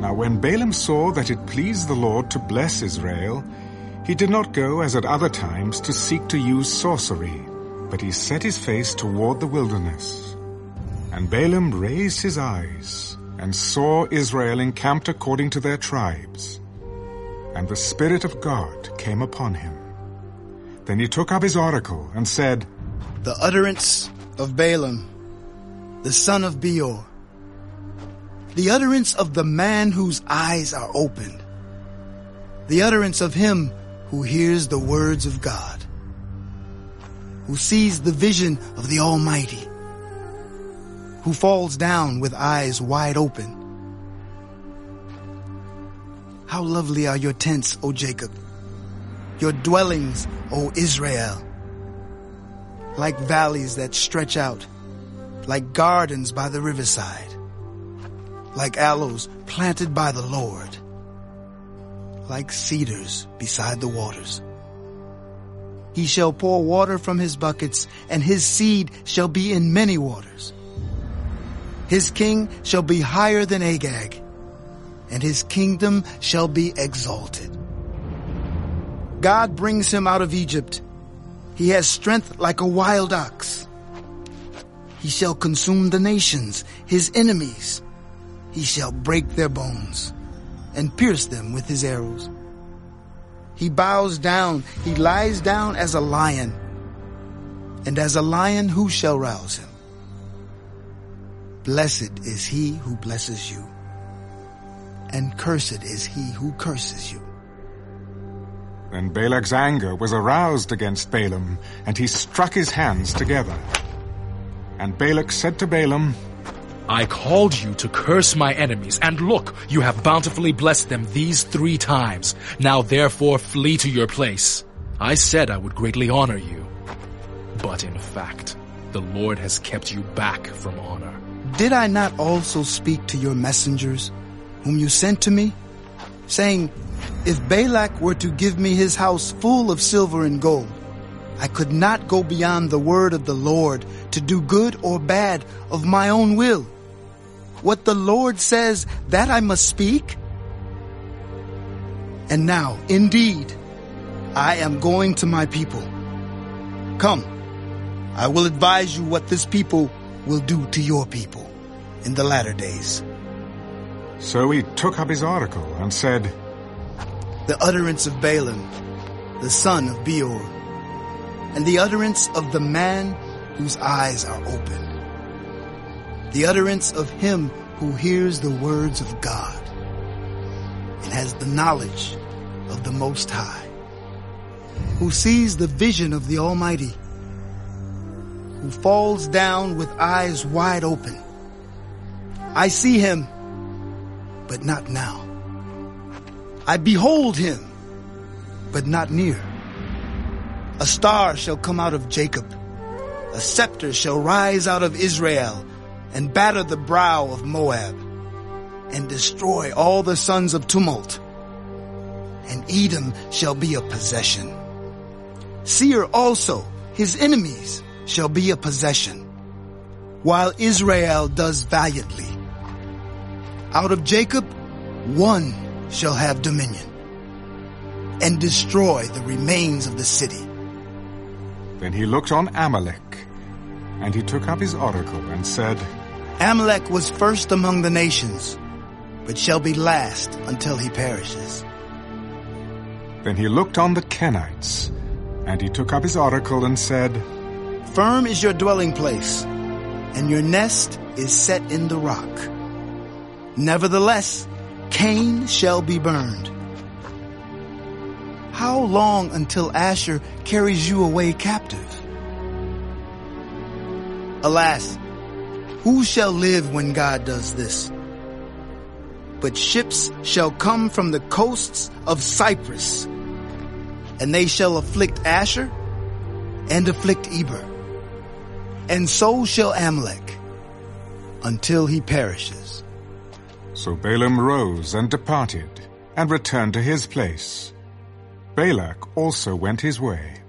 Now when Balaam saw that it pleased the Lord to bless Israel, he did not go as at other times to seek to use sorcery, but he set his face toward the wilderness. And Balaam raised his eyes, and saw Israel encamped according to their tribes. And the Spirit of God came upon him. Then he took up his oracle, and said, The utterance of Balaam, the son of Beor, the utterance of the man whose eyes are opened, the utterance of him who hears the words of God, who sees the vision of the Almighty, who falls down with eyes wide open. How lovely are your tents, O Jacob, your dwellings, O Israel, like valleys that stretch out, like gardens by the riverside, like aloes planted by the Lord, like cedars beside the waters. He shall pour water from his buckets, and his seed shall be in many waters. His king shall be higher than Agag, and his kingdom shall be exalted. God brings him out of Egypt. He has strength like a wild ox. He shall consume the nations, his enemies. He shall break their bones and pierce them with his arrows. He bows down, he lies down as a lion. And as a lion, who shall rouse him? Blessed is he who blesses you, and cursed is he who curses you. Then Balak's anger was aroused against Balaam, and he struck his hands together. And Balak said to Balaam, I called you to curse my enemies, and look, you have bountifully blessed them these three times. Now therefore flee to your place. I said I would greatly honor you. But in fact, the Lord has kept you back from honor. Did I not also speak to your messengers, whom you sent to me, saying, If Balak were to give me his house full of silver and gold, I could not go beyond the word of the Lord to do good or bad of my own will. What the Lord says, that I must speak. And now, indeed, I am going to my people. Come, I will advise you what this people will do to your people in the latter days. So he took up his oracle and said, The utterance of Balaam, the son of Beor, and the utterance of the man whose eyes are opened, the utterance of him who hears the words of God and has the knowledge of the Most High, who sees the vision of the Almighty, who falls down with eyes wide open. I see him, but not now. I behold him, but not near. A star shall come out of Jacob. A scepter shall rise out of Israel and batter the brow of Moab and destroy all the sons of tumult. And Edom shall be a possession. Seir also, his enemies, shall be a possession, while Israel does valiantly. Out of Jacob, one shall have dominion and destroy the remains of the city. Then he looked on Amalek, and he took up his oracle and said, Amalek was first among the nations, but shall be last until he perishes. Then he looked on the Kenites, and he took up his oracle and said, Firm is your dwelling place, and your nest is set in the rock. Nevertheless, Kain shall be burned. How long until Asshur carries you away captive? Alas, who shall live when God does this? But ships shall come from the coasts of Cyprus, and they shall afflict Asshur and afflict Eber. And so shall Amalek until he perishes. So Balaam rose and departed, and returned to his place. Balak also went his way.